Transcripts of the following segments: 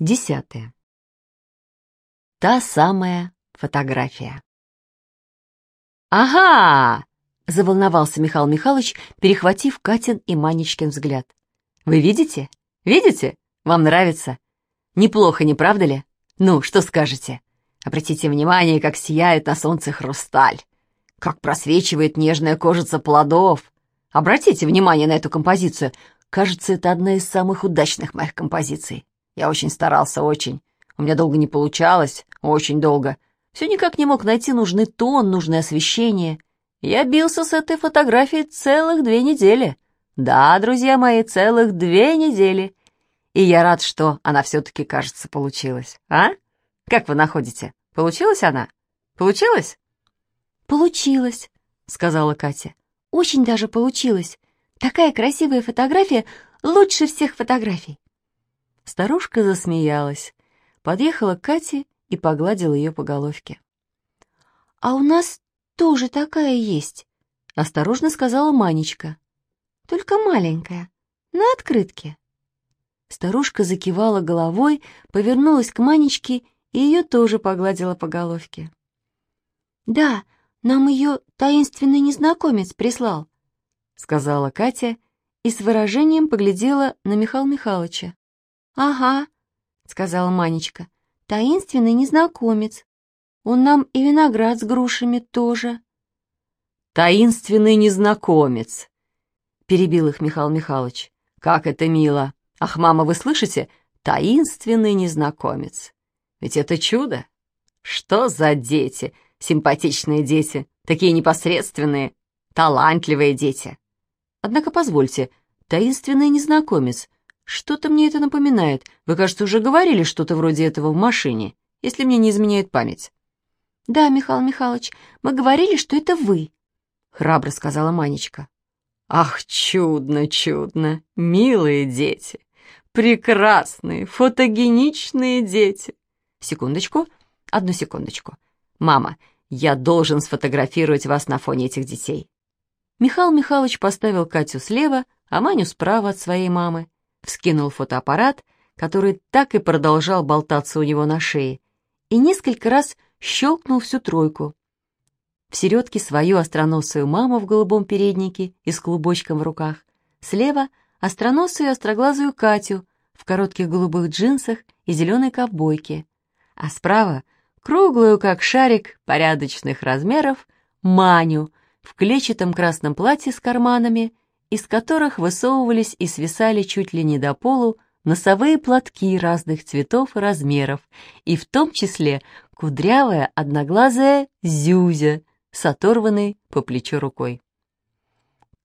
Десятое. Та самая фотография. «Ага!» — заволновался Михаил Михайлович, перехватив Катин и Манечкин взгляд. «Вы видите? Видите? Вам нравится? Неплохо, не правда ли? Ну, что скажете? Обратите внимание, как сияет на солнце хрусталь, как просвечивает нежная кожица плодов. Обратите внимание на эту композицию. Кажется, это одна из самых удачных моих композиций. Я очень старался, очень. У меня долго не получалось, очень долго. Все никак не мог найти нужный тон, нужное освещение. Я бился с этой фотографией целых две недели. Да, друзья мои, целых две недели. И я рад, что она все-таки, кажется, получилась. А? Как вы находите? Получилась она? Получилась? «Получилось», — сказала Катя. «Очень даже получилось. Такая красивая фотография лучше всех фотографий». Старушка засмеялась, подъехала к Кате и погладила ее по головке. «А у нас тоже такая есть», — осторожно сказала Манечка. «Только маленькая, на открытке». Старушка закивала головой, повернулась к Манечке и ее тоже погладила по головке. «Да, нам ее таинственный незнакомец прислал», — сказала Катя и с выражением поглядела на Михаила Михайловича. «Ага», — сказала Манечка, — «таинственный незнакомец. Он нам и виноград с грушами тоже». «Таинственный незнакомец», — перебил их Михаил Михайлович. «Как это мило! Ах, мама, вы слышите? Таинственный незнакомец. Ведь это чудо! Что за дети, симпатичные дети, такие непосредственные, талантливые дети! Однако позвольте, таинственный незнакомец — что-то мне это напоминает. Вы, кажется, уже говорили что-то вроде этого в машине, если мне не изменяет память. Да, Михаил Михайлович, мы говорили, что это вы, храбро сказала Манечка. Ах, чудно, чудно, милые дети, прекрасные, фотогеничные дети. Секундочку, одну секундочку. Мама, я должен сфотографировать вас на фоне этих детей. Михаил Михайлович поставил Катю слева, а Маню справа от своей мамы вскинул фотоаппарат, который так и продолжал болтаться у него на шее, и несколько раз щелкнул всю тройку. В середке свою остроносую маму в голубом переднике и с клубочком в руках, слева остроносую остроглазую Катю в коротких голубых джинсах и зеленой ковбойке, а справа круглую, как шарик порядочных размеров, Маню в клетчатом красном платье с карманами из которых высовывались и свисали чуть ли не до полу носовые платки разных цветов и размеров, и в том числе кудрявая одноглазая Зюзя с оторванной по плечу рукой.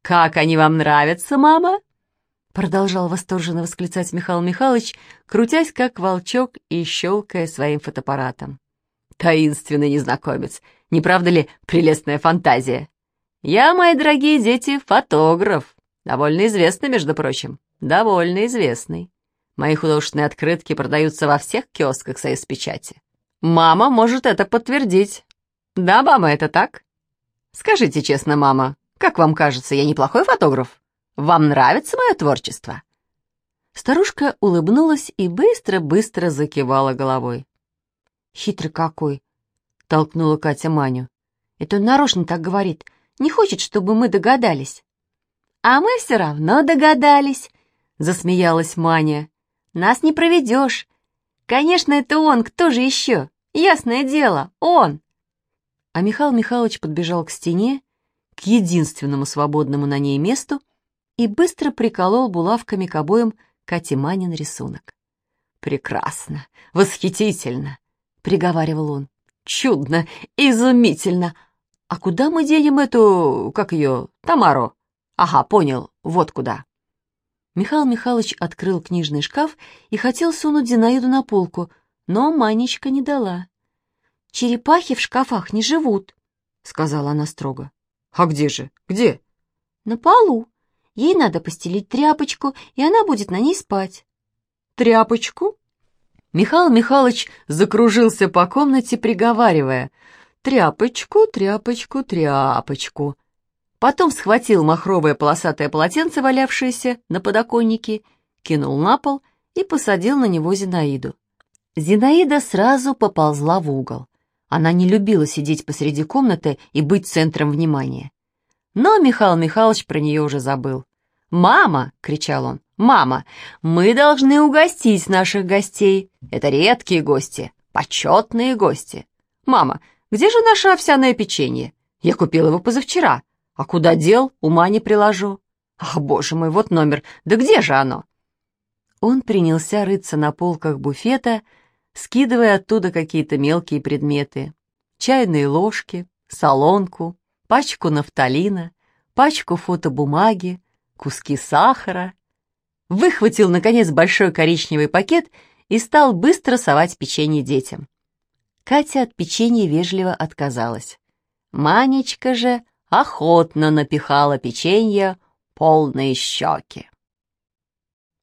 «Как они вам нравятся, мама?» Продолжал восторженно восклицать Михаил Михайлович, крутясь как волчок и щелкая своим фотоаппаратом. «Таинственный незнакомец, не правда ли прелестная фантазия? Я, мои дорогие дети, фотограф, Довольно известный, между прочим. Довольно известный. Мои художественные открытки продаются во всех киосках союзпечати. Мама может это подтвердить. Да, мама, это так? Скажите честно, мама, как вам кажется, я неплохой фотограф? Вам нравится мое творчество?» Старушка улыбнулась и быстро-быстро закивала головой. «Хитрый какой!» — толкнула Катя Маню. «Это он нарочно так говорит. Не хочет, чтобы мы догадались». «А мы все равно догадались», — засмеялась Маня. «Нас не проведешь. Конечно, это он, кто же еще? Ясное дело, он!» А Михаил Михайлович подбежал к стене, к единственному свободному на ней месту, и быстро приколол булавками к обоим Кате Манин рисунок. «Прекрасно, восхитительно!» — приговаривал он. «Чудно, изумительно! А куда мы денем эту, как ее, Тамару?» «Ага, понял, вот куда». Михаил Михайлович открыл книжный шкаф и хотел сунуть Зинаиду на полку, но Манечка не дала. «Черепахи в шкафах не живут», — сказала она строго. «А где же? Где?» «На полу. Ей надо постелить тряпочку, и она будет на ней спать». «Тряпочку?» Михаил Михайлович закружился по комнате, приговаривая «Тряпочку, тряпочку, тряпочку». Потом схватил махровое полосатое полотенце, валявшееся на подоконнике, кинул на пол и посадил на него Зинаиду. Зинаида сразу поползла в угол. Она не любила сидеть посреди комнаты и быть центром внимания. Но Михаил Михайлович про нее уже забыл. «Мама!» — кричал он. «Мама, мы должны угостить наших гостей. Это редкие гости, почетные гости. Мама, где же наше овсяное печенье? Я купил его позавчера. А куда дел, ума не приложу. Ах, боже мой, вот номер. Да где же оно?» Он принялся рыться на полках буфета, скидывая оттуда какие-то мелкие предметы. Чайные ложки, солонку, пачку нафталина, пачку фотобумаги, куски сахара. Выхватил, наконец, большой коричневый пакет и стал быстро совать печенье детям. Катя от печенья вежливо отказалась. Манечка же охотно напихала печенье полные щеки.